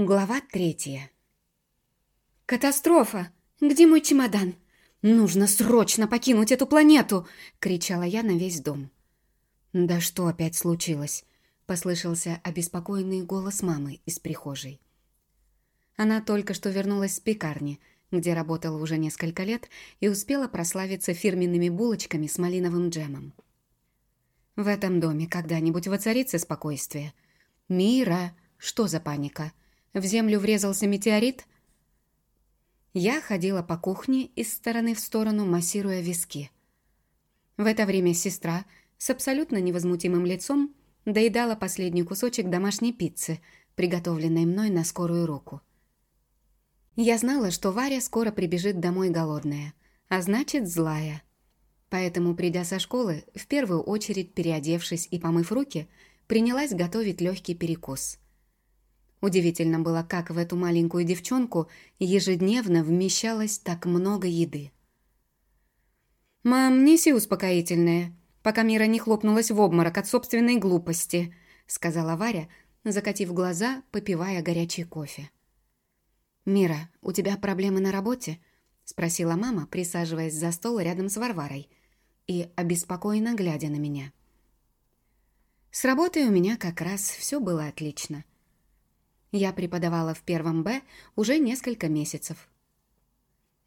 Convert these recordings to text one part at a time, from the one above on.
Глава третья. «Катастрофа! Где мой чемодан? Нужно срочно покинуть эту планету!» — кричала я на весь дом. «Да что опять случилось?» — послышался обеспокоенный голос мамы из прихожей. Она только что вернулась с пекарни, где работала уже несколько лет и успела прославиться фирменными булочками с малиновым джемом. В этом доме когда-нибудь воцарится спокойствие? Мира! Что за паника? В землю врезался метеорит? Я ходила по кухне из стороны в сторону, массируя виски. В это время сестра с абсолютно невозмутимым лицом доедала последний кусочек домашней пиццы, приготовленной мной на скорую руку. Я знала, что Варя скоро прибежит домой голодная, а значит злая. Поэтому, придя со школы, в первую очередь переодевшись и помыв руки, принялась готовить легкий перекус – Удивительно было, как в эту маленькую девчонку ежедневно вмещалось так много еды. «Мам, неси успокоительное, пока Мира не хлопнулась в обморок от собственной глупости», сказала Варя, закатив глаза, попивая горячий кофе. «Мира, у тебя проблемы на работе?» спросила мама, присаживаясь за стол рядом с Варварой и обеспокоенно глядя на меня. С работой у меня как раз все было отлично. Я преподавала в первом Б уже несколько месяцев.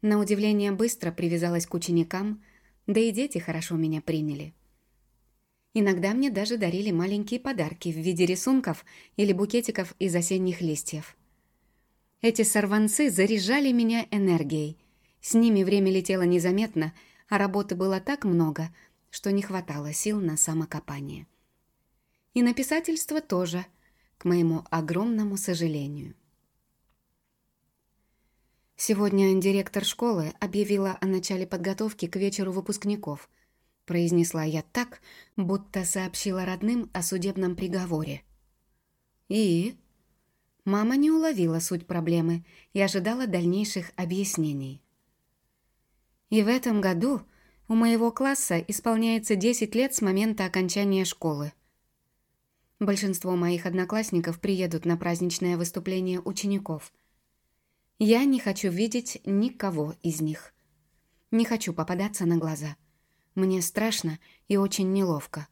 На удивление быстро привязалась к ученикам, да и дети хорошо меня приняли. Иногда мне даже дарили маленькие подарки в виде рисунков или букетиков из осенних листьев. Эти сорванцы заряжали меня энергией. С ними время летело незаметно, а работы было так много, что не хватало сил на самокопание. И на писательство тоже – к моему огромному сожалению. Сегодня директор школы объявила о начале подготовки к вечеру выпускников. Произнесла я так, будто сообщила родным о судебном приговоре. И... Мама не уловила суть проблемы и ожидала дальнейших объяснений. И в этом году у моего класса исполняется 10 лет с момента окончания школы. Большинство моих одноклассников приедут на праздничное выступление учеников. Я не хочу видеть никого из них. Не хочу попадаться на глаза. Мне страшно и очень неловко.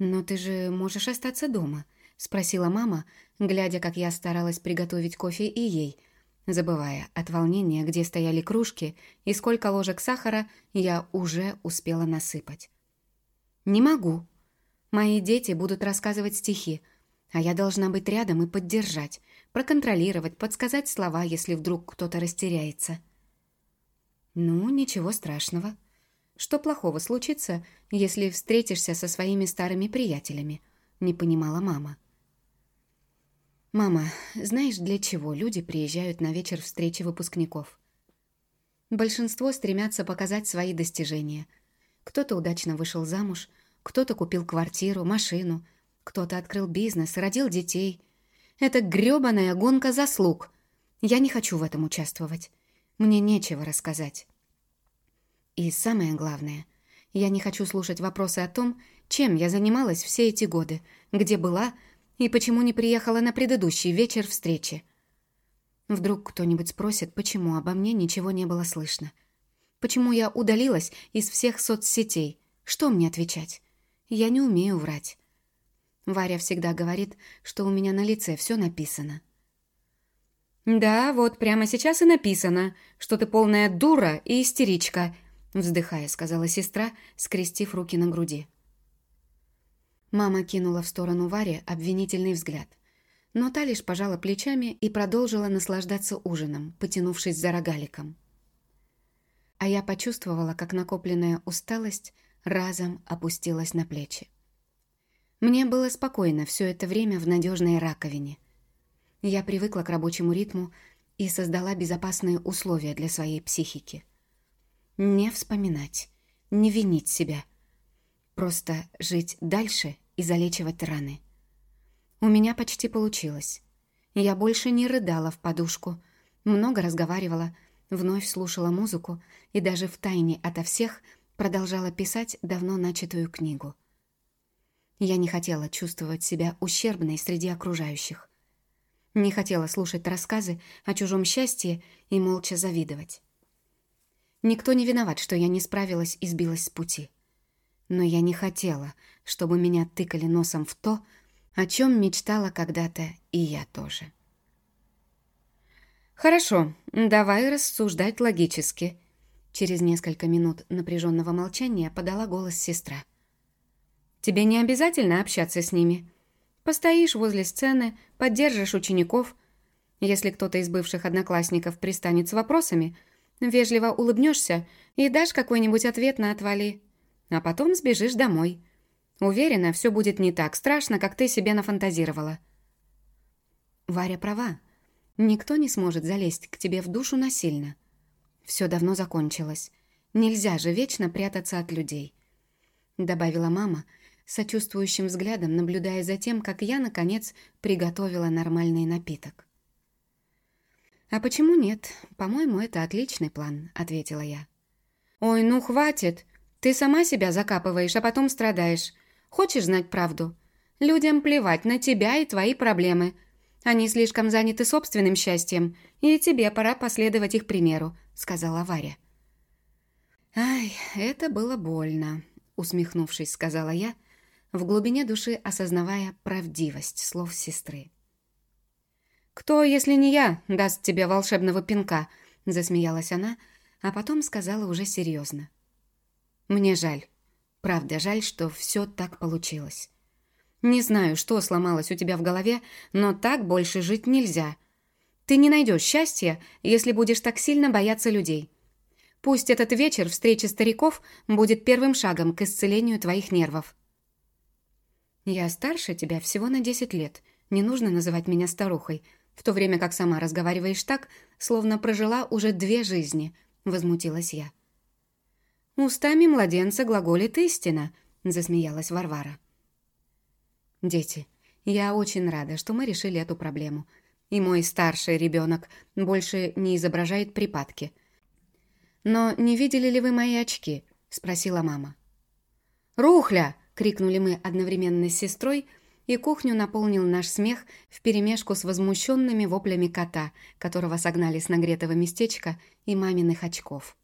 «Но ты же можешь остаться дома?» — спросила мама, глядя, как я старалась приготовить кофе и ей, забывая от волнения, где стояли кружки и сколько ложек сахара я уже успела насыпать. «Не могу», Мои дети будут рассказывать стихи, а я должна быть рядом и поддержать, проконтролировать, подсказать слова, если вдруг кто-то растеряется. Ну, ничего страшного. Что плохого случится, если встретишься со своими старыми приятелями? Не понимала мама. Мама, знаешь, для чего люди приезжают на вечер встречи выпускников? Большинство стремятся показать свои достижения. Кто-то удачно вышел замуж, кто-то купил квартиру, машину, кто-то открыл бизнес, родил детей. Это грёбаная гонка заслуг. Я не хочу в этом участвовать. Мне нечего рассказать. И самое главное, я не хочу слушать вопросы о том, чем я занималась все эти годы, где была и почему не приехала на предыдущий вечер встречи. Вдруг кто-нибудь спросит, почему обо мне ничего не было слышно. Почему я удалилась из всех соцсетей? Что мне отвечать? Я не умею врать. Варя всегда говорит, что у меня на лице все написано. «Да, вот прямо сейчас и написано, что ты полная дура и истеричка», вздыхая, сказала сестра, скрестив руки на груди. Мама кинула в сторону Варе обвинительный взгляд, но та лишь пожала плечами и продолжила наслаждаться ужином, потянувшись за рогаликом. А я почувствовала, как накопленная усталость – разом опустилась на плечи. Мне было спокойно все это время в надежной раковине. Я привыкла к рабочему ритму и создала безопасные условия для своей психики. Не вспоминать, не винить себя. Просто жить дальше и залечивать раны. У меня почти получилось. Я больше не рыдала в подушку, много разговаривала, вновь слушала музыку и даже в тайне ото всех – продолжала писать давно начатую книгу. Я не хотела чувствовать себя ущербной среди окружающих. Не хотела слушать рассказы о чужом счастье и молча завидовать. Никто не виноват, что я не справилась и сбилась с пути. Но я не хотела, чтобы меня тыкали носом в то, о чем мечтала когда-то и я тоже. «Хорошо, давай рассуждать логически», Через несколько минут напряженного молчания подала голос сестра. «Тебе не обязательно общаться с ними. Постоишь возле сцены, поддержишь учеников. Если кто-то из бывших одноклассников пристанет с вопросами, вежливо улыбнешься и дашь какой-нибудь ответ на отвали. А потом сбежишь домой. Уверена, все будет не так страшно, как ты себе нафантазировала». Варя права. Никто не сможет залезть к тебе в душу насильно. Все давно закончилось. Нельзя же вечно прятаться от людей. Добавила мама, сочувствующим взглядом, наблюдая за тем, как я, наконец, приготовила нормальный напиток. «А почему нет? По-моему, это отличный план», — ответила я. «Ой, ну хватит! Ты сама себя закапываешь, а потом страдаешь. Хочешь знать правду? Людям плевать на тебя и твои проблемы. Они слишком заняты собственным счастьем, и тебе пора последовать их примеру», — сказала Варя. «Ай, это было больно», — усмехнувшись, сказала я, в глубине души осознавая правдивость слов сестры. «Кто, если не я, даст тебе волшебного пинка?» — засмеялась она, а потом сказала уже серьезно. «Мне жаль. Правда, жаль, что все так получилось. Не знаю, что сломалось у тебя в голове, но так больше жить нельзя. Ты не найдешь счастья, если будешь так сильно бояться людей. Пусть этот вечер встречи стариков будет первым шагом к исцелению твоих нервов. Я старше тебя всего на 10 лет. Не нужно называть меня старухой, в то время как сама разговариваешь так, словно прожила уже две жизни, возмутилась я. Устами младенца глаголит истина, засмеялась Варвара. Дети, я очень рада, что мы решили эту проблему. И мой старший ребенок больше не изображает припадки. Но не видели ли вы мои очки? спросила мама. Рухля! крикнули мы одновременно с сестрой, и кухню наполнил наш смех вперемешку с возмущенными воплями кота, которого согнали с нагретого местечка и маминых очков.